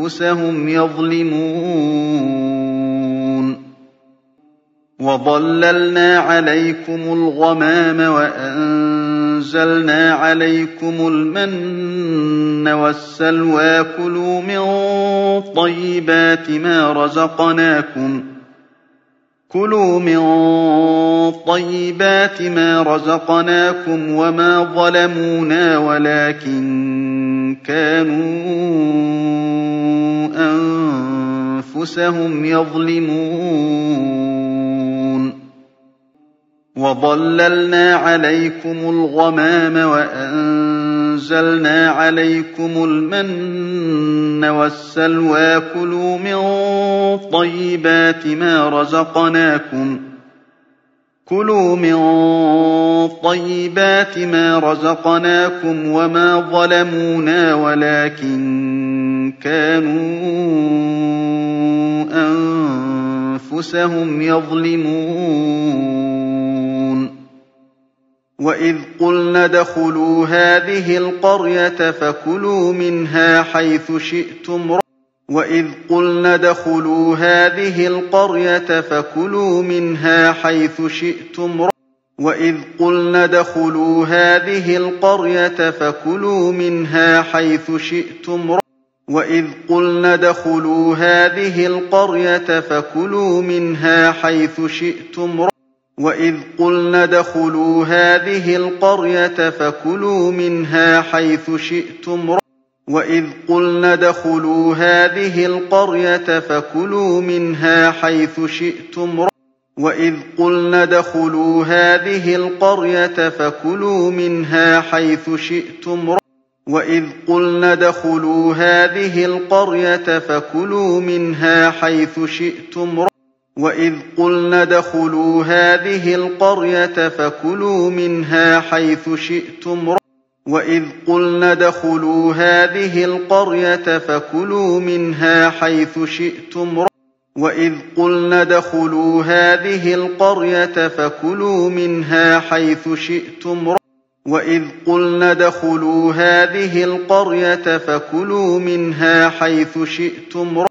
أنفسهم يظلمون وَظَلَّلْنَا عَلَيْكُمُ الْغَمَامَ وَأَنزَلْنَا عَلَيْكُمُ الْمَنَّ وَالسَّلْوَىٰ ۖ كُلُوا مِن طَيِّبَاتِ مَا رَزَقْنَاكُمْ كُلُوا مِن طَيِّبَاتِ مَا رَزَقْنَاكُمْ وَمَا ظَلَمُونَا وَلَٰكِن كَانُوا أَنفُسَهُمْ يَظْلِمُونَ وَظَلَّلْنَا عَلَيْكُمُ الْغَمَامَ وَأَنزَلْنَا عَلَيْكُمُ الْمَنَّ وَالسَّلْوَىٰ ۖ. كُلُوا مِن طَيِّبَاتِ مَا رَزَقْنَاكُمْ كُلُوا مِن طَيِّبَاتِ مَا رَزَقْنَاكُمْ وَمَا ظَلَمُونَا وَلَٰكِن كَانُوا أَنفُسَهُمْ يَظْلِمُونَ وَإِذْ قُلْنَا ادْخُلُوا هَٰذِهِ الْقَرْيَةَ فَكُلُوا مِنْهَا حَيْثُ شِئْتُمْ وَإِذْ قُلْنَا ادْخُلُوا هَٰذِهِ الْقَرْيَةَ فَكُلُوا مِنْهَا حَيْثُ شِئْتُمْ وَإِذْ قُلْنَا ادْخُلُوا هَٰذِهِ الْقَرْيَةَ فَكُلُوا مِنْهَا حَيْثُ شِئْتُمْ وَإِذْ قُلْنَا ادْخُلُوا هَٰذِهِ الْقَرْيَةَ فَكُلُوا مِنْهَا حَيْثُ شِئْتُمْ وَإِذْ قُلْنَا ادْخُلُوا هَٰذِهِ الْقَرْيَةَ فَكُلُوا مِنْهَا حَيْثُ شِئْتُمْ وَإِذْ قُلْنَا ادْخُلُوا هَٰذِهِ الْقَرْيَةَ فَكُلُوا مِنْهَا حَيْثُ شِئْتُمْ وَإِذْ قُلْنَا هَٰذِهِ الْقَرْيَةَ فَكُلُوا مِنْهَا حَيْثُ شِئْتُمْ وَإِذْ قُلْنَا ادْخُلُوا هَٰذِهِ الْقَرْيَةَ فَكُلُوا مِنْهَا حَيْثُ شِئْتُمْ وَإِذْ قُلْنَا هَٰذِهِ الْقَرْيَةَ فَكُلُوا مِنْهَا حَيْثُ شِئْتُمْ وَإِذْ قُلْنَا ادْخُلُوا هَٰذِهِ الْقَرْيَةَ فَكُلُوا مِنْهَا حَيْثُ شِئْتُمْ وَإِذْ قُلْنَا هَٰذِهِ الْقَرْيَةَ فَكُلُوا مِنْهَا حَيْثُ شِئْتُمْ وَإِذْ قُلْنَا ادْخُلُوا هَٰذِهِ الْقَرْيَةَ فَكُلُوا مِنْهَا حَيْثُ شِئْتُمْ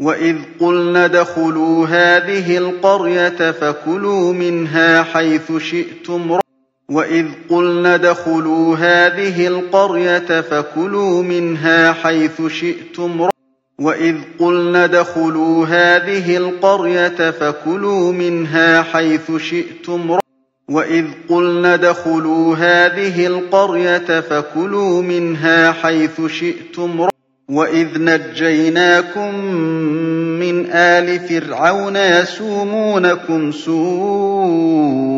وَإِذْ قُلْنَا هَٰذِهِ الْقَرْيَةَ فَكُلُوا مِنْهَا حَيْثُ شِئْتُمْ وَإِذْ قُلْنَا ادْخُلُوا هَٰذِهِ الْقَرْيَةَ فَكُلُوا مِنْهَا حَيْثُ شِئْتُمْ وَإِذْ قُلْنَا ادْخُلُوا هَٰذِهِ الْقَرْيَةَ فَكُلُوا مِنْهَا حَيْثُ شِئْتُمْ وَإِذْ قُلْنَا ادْخُلُوا هَٰذِهِ الْقَرْيَةَ فَكُلُوا مِنْهَا حَيْثُ شِئْتُمْ وَإِذْ نَجَّيْنَاكُم مِّنْ آلِ فِرْعَوْنَ يَسُومُونَكُمْ سُوءَ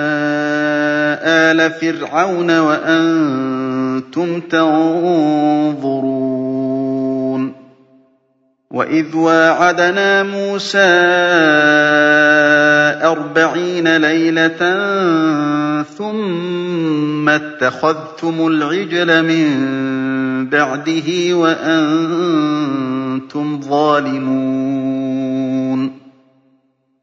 آلَ فِرْعَوْنَ وَأَنتُمْ تَنظُرُونَ وَإِذْ وَاعَدْنَا مُوسَىٰ أَرْبَعِينَ لَيْلَةً ثُمَّ اتَّخَذْتُمُ الْعِجْلَ مِن بَعْدِهِ وَأَنتُمْ ظَالِمُونَ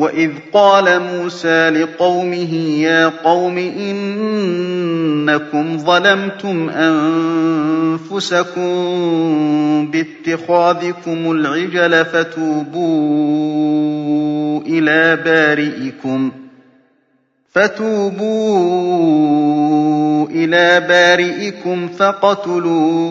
وَإِذْ قَالَ مُوسَىٰ لِقَوْمِهِ يَا قَوْمِ إِنَّكُمْ ظَلَمْتُمْ أَنفُسَكُم بِاتِّخَاذِكُمُ الْعِجْلَ فَتُوبُوا إِلَىٰ بَارِئِكُمْ فَتُوبُوا إِلَىٰ بَارِئِكُمْ فَاقْتُلُوا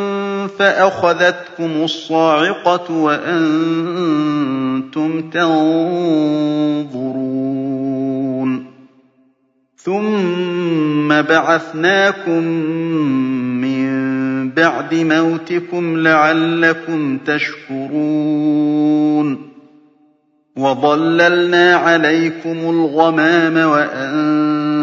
فَأَخَذَتْكُمُ الصَّاعِقَةُ وَأَنتُمْ تَنظُرُونَ. ثُمَّ بَعَثْنَاكُم مِّن بَعْدِ مَوْتِكُمْ لَعَلَّكُمْ تَشْكُرُونَ. وَظَلَّلْنَا عَلَيْكُمُ الْغَمَامَ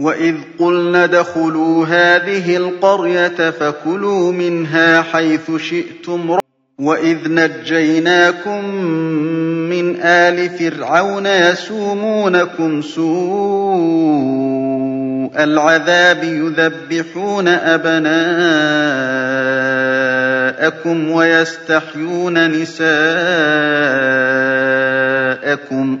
وَإِذْ قُلْنَا ادْخُلُوا هَٰذِهِ الْقَرْيَةَ فَكُلُوا مِنْهَا حَيْثُ شِئْتُمْ وَإِذْ نَجَّيْنَاكُم مِّنْ آلِ فِرْعَوْنَ يَسُومُونَكُمْ سُوءَ الْعَذَابِ يُذَبِّحُونَ أَبْنَاءَكُمْ وَيَسْتَحْيُونَ نِسَاءَكُمْ ۚ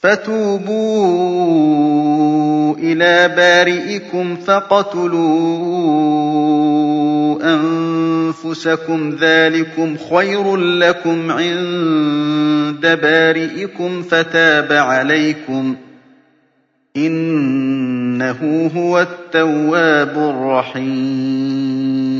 فتوبوا إلى بارئكم فاقتلوا أنفسكم. ذلكم خير لكم عند بارئكم. فتاب عليكم. إنه هو التواب الرحيم.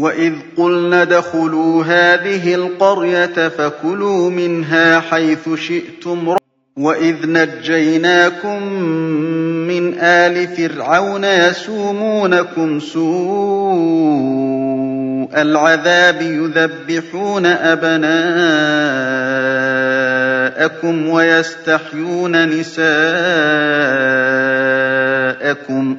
وَإِذْ قُلْنَا ادْخُلُوا هَٰذِهِ الْقَرْيَةَ فَكُلُوا مِنْهَا حَيْثُ شِئْتُمْ وَإِذْ نَجَّيْنَاكُم مِّنْ آلِ فِرْعَوْنَ يَسُومُونَكُمْ سُوءَ الْعَذَابِ يُذَبِّحُونَ أَبْنَاءَكُمْ وَيَسْتَحْيُونَ نِسَاءَكُمْ ۚ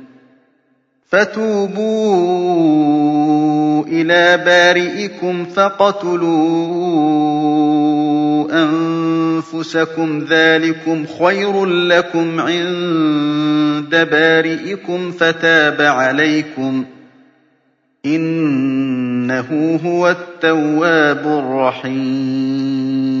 فتوبوا إلى بارئكم فقتلوا أنفسكم ذلكم خير لكم عند بارئكم فتاب عليكم إنه هو التواب الرحيم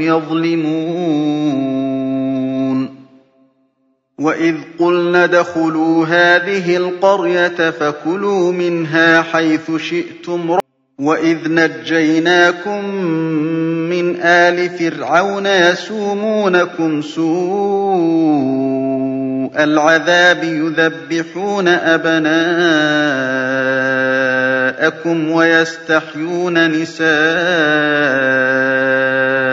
يظلمون. وإذ قلنا ادخلوا هذه القرية فكلوا منها حيث شئتم. وإذ نجيناكم من آل فرعون يسومونكم سوء العذاب يذبحون أبناءكم ويستحيون نساءكم.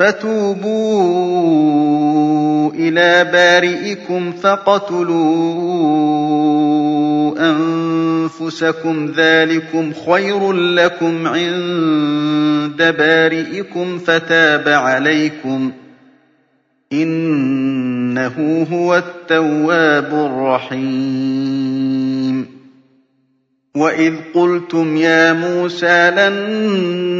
فتوبوا إلى بارئكم فقتلوا أنفسكم ذلكم خير لكم عند بارئكم فتاب عليكم إنه هو التواب الرحيم وإذ قلتم يا موسى لن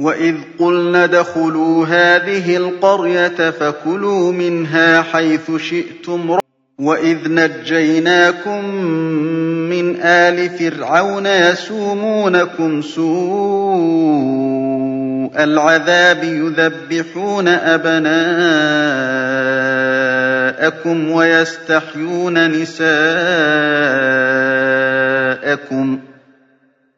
وَإِذْ قُلْنَا ادْخُلُوا هَٰذِهِ الْقَرْيَةَ فَكُلُوا مِنْهَا حَيْثُ شِئْتُمْ وَإِذْ نَجَّيْنَاكُم مِّنْ آلِ فِرْعَوْنَ يَسُومُونَكُمْ سُوءَ الْعَذَابِ يُذَبِّحُونَ أَبْنَاءَكُمْ وَيَسْتَحْيُونَ نِسَاءَكُمْ ۚ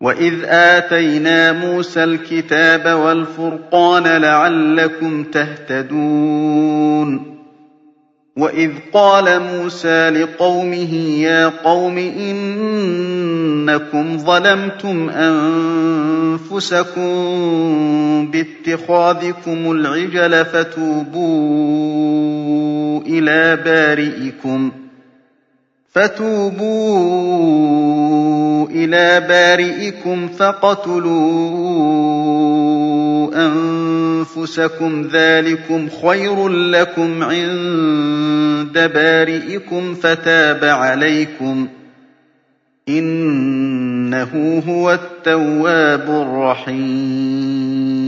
وَإِذْ آتَيْنَا مُوسَى الْكِتَابَ وَالْفُرْقَانَ لَعَلَّكُمْ تَهْتَدُونَ وَإِذْ قَالَ مُوسَىٰ لِقَوْمِهِ يَا قَوْمِ إِنَّكُمْ ظَلَمْتُمْ أَنفُسَكُم بِاتِّخَاذِكُمُ الْعِجْلَ فَتُوبُوا إِلَىٰ بَارِئِكُمْ فَتُوبُوا إِلَىٰ بَارِئِكُمْ فَاقْتُلُوا أَنفُسَكُمْ ذَٰلِكُمْ خَيْرٌ لَّكُمْ عِندَ بَارِئِكُمْ فَتَابَ عَلَيْكُمْ ۚ إِنَّهُ هُوَ التَّوَّابُ الرَّحِيمُ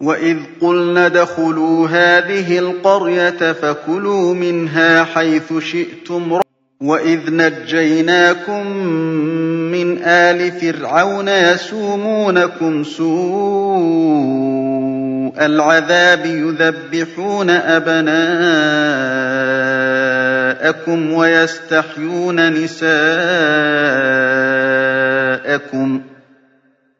وَإِذْ قُلْنَا ادْخُلُوا هَٰذِهِ الْقَرْيَةَ فَكُلُوا مِنْهَا حَيْثُ شِئْتُمْ وَإِذْ نَجَّيْنَاكُم مِّنْ آلِ فِرْعَوْنَ يَسُومُونَكُمْ سُوءَ الْعَذَابِ يُذَبِّحُونَ أَبْنَاءَكُمْ وَيَسْتَحْيُونَ نِسَاءَكُمْ ۚ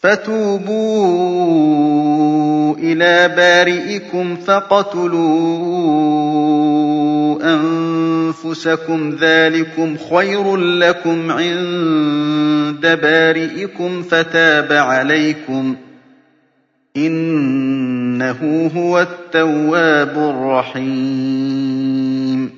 فَتُوبُوا إِلَىٰ بَارِئِكُمْ فَاقْتُلُوا أَنفُسَكُمْ. ذَٰلِكُمْ خَيْرٌ لَّكُمْ عِندَ بَارِئِكُمْ. فَتَابَ عَلَيْكُمْ ۚ. إِنَّهُ هُوَ التَّوَّابُ الرَّحِيمُ.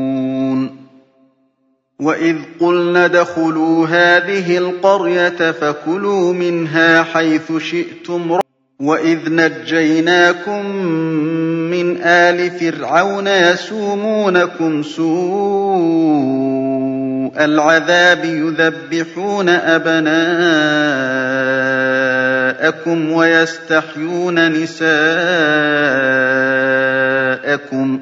وَإِذْ قُلْنَا ادْخُلُوا هَٰذِهِ الْقَرْيَةَ فَكُلُوا مِنْهَا حَيْثُ شِئْتُمْ وَإِذْ نَجَّيْنَاكُم مِّنْ آلِ فِرْعَوْنَ يَسُومُونَكُمْ سُوءَ الْعَذَابِ يُذَبِّحُونَ أَبْنَاءَكُمْ وَيَسْتَحْيُونَ نِسَاءَكُمْ ۚ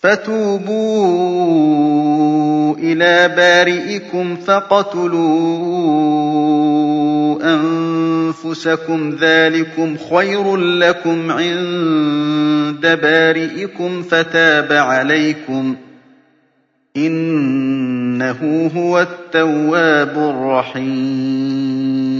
فَتُوبُوا إِلَىٰ بَارِئِكُمْ فَاقْتُلُوا أَنفُسَكُمْ. ذَٰلِكُمْ خَيْرٌ لَّكُمْ عِندَ بَارِئِكُمْ. فَتَابَ عَلَيْكُمْ ۚ. إِنَّهُ هُوَ التَّوَّابُ الرَّحِيمُ.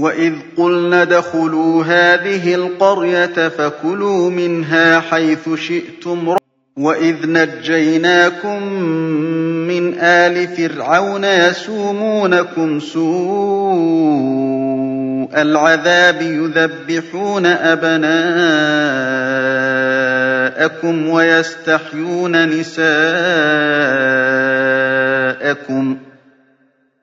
وَإِذْ قُلْنَا ادْخُلُوا هَٰذِهِ الْقَرْيَةَ فَكُلُوا مِنْهَا حَيْثُ شِئْتُمْ وَإِذْ نَجَّيْنَاكُم مِّنْ آلِ فِرْعَوْنَ يَسُومُونَكُمْ سُوءَ الْعَذَابِ يُذَبِّحُونَ أَبْنَاءَكُمْ وَيَسْتَحْيُونَ نِسَاءَكُمْ ۚ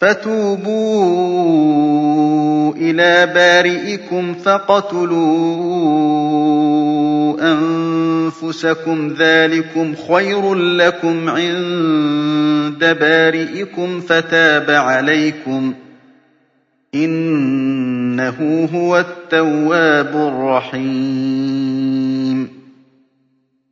فَتُوبُوا إِلَىٰ بَارِئِكُمْ فَاقْتُلُوا أَنفُسَكُمْ ذَٰلِكُمْ خَيْرٌ لَّكُمْ عِندَ بَارِئِكُمْ فَتَابَ عَلَيْكُمْ ۚ إِنَّهُ هُوَ التَّوَّابُ الرَّحِيمُ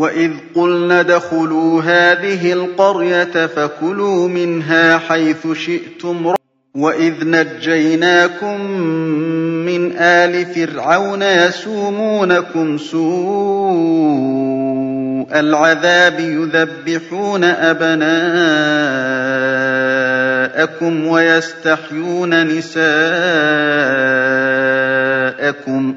وَإِذْ قُلْنَا ادْخُلُوا هَٰذِهِ الْقَرْيَةَ فَكُلُوا مِنْهَا حَيْثُ شِئْتُمْ وَإِذْ نَجَّيْنَاكُم مِّنْ آلِ فِرْعَوْنَ يَسُومُونَكُمْ سُوءَ الْعَذَابِ يُذَبِّحُونَ أَبْنَاءَكُمْ وَيَسْتَحْيُونَ نِسَاءَكُمْ ۚ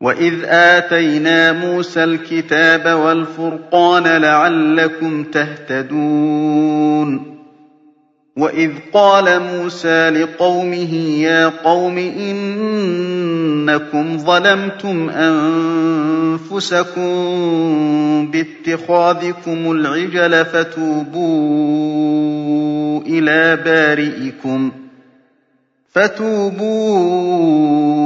وَإِذْ آتَيْنَا مُوسَى الْكِتَابَ وَالْفُرْقَانَ لَعَلَّكُمْ تَهْتَدُونَ وَإِذْ قَالَ مُوسَىٰ لِقَوْمِهِ يَا قَوْمِ إِنَّكُمْ ظَلَمْتُمْ أَنفُسَكُم بِاتِّخَاذِكُمُ الْعِجْلَ فَتُوبُوا إِلَىٰ بَارِئِكُمْ فتوبوا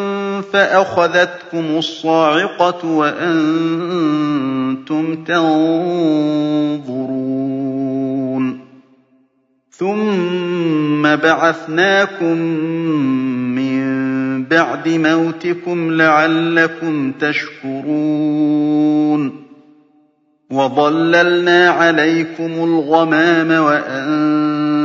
فَأَخَذَتْكُمُ الصَّاعِقَةُ وَأَنتُمْ تَنظُرُونَ. ثُمَّ بَعَثْنَاكُم مِّن بَعْدِ مَوْتِكُمْ لَعَلَّكُمْ تَشْكُرُونَ. وَظَلَّلْنَا عَلَيْكُمُ الْغَمَامَ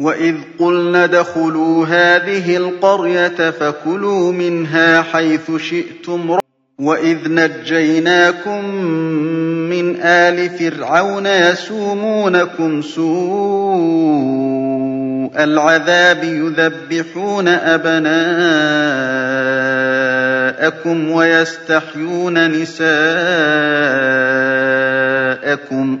وَإِذْ قُلْنَا ادْخُلُوا هَٰذِهِ الْقَرْيَةَ فَكُلُوا مِنْهَا حَيْثُ شِئْتُمْ وَإِذْ نَجَّيْنَاكُم مِّنْ آلِ فِرْعَوْنَ يَسُومُونَكُمْ سُوءَ الْعَذَابِ يُذَبِّحُونَ أَبْنَاءَكُمْ وَيَسْتَحْيُونَ نِسَاءَكُمْ ۚ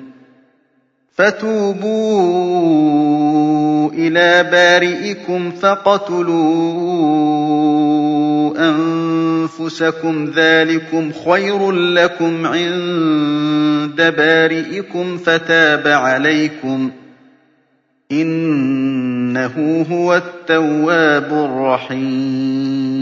فتوبوا إلى بارئكم فاقتلوا أنفسكم ذلكم خير لكم عند بارئكم فتاب عليكم إنه هو التواب الرحيم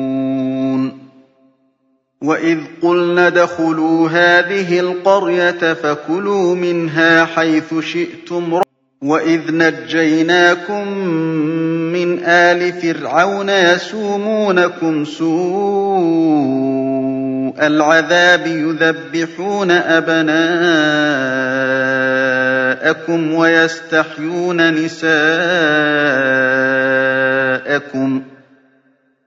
وَإِذْ قُلْنَا ادْخُلُوا هَٰذِهِ الْقَرْيَةَ فَكُلُوا مِنْهَا حَيْثُ شِئْتُمْ وَإِذْ نَجَّيْنَاكُم مِّنْ آلِ فِرْعَوْنَ يَسُومُونَكُمْ سُوءَ الْعَذَابِ يُذَبِّحُونَ أَبْنَاءَكُمْ وَيَسْتَحْيُونَ نِسَاءَكُمْ ۚ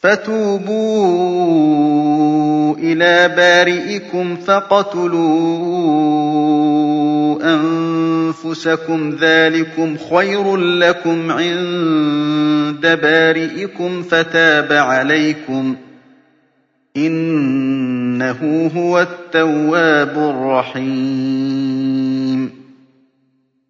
فَتُوبُوا إِلَىٰ بَارِئِكُمْ فَاقْتُلُوا أَنفُسَكُمْ. ذَٰلِكُمْ خَيْرٌ لَّكُمْ عِندَ بَارِئِكُمْ. فَتَابَ عَلَيْكُمْ ۚ. إِنَّهُ هُوَ التَّوَّابُ الرَّحِيمُ.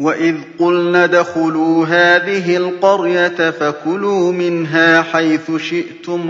وَإِذْ قُلْنَا ادْخُلُوا هَٰذِهِ الْقَرْيَةَ فَكُلُوا مِنْهَا حَيْثُ شِئْتُمْ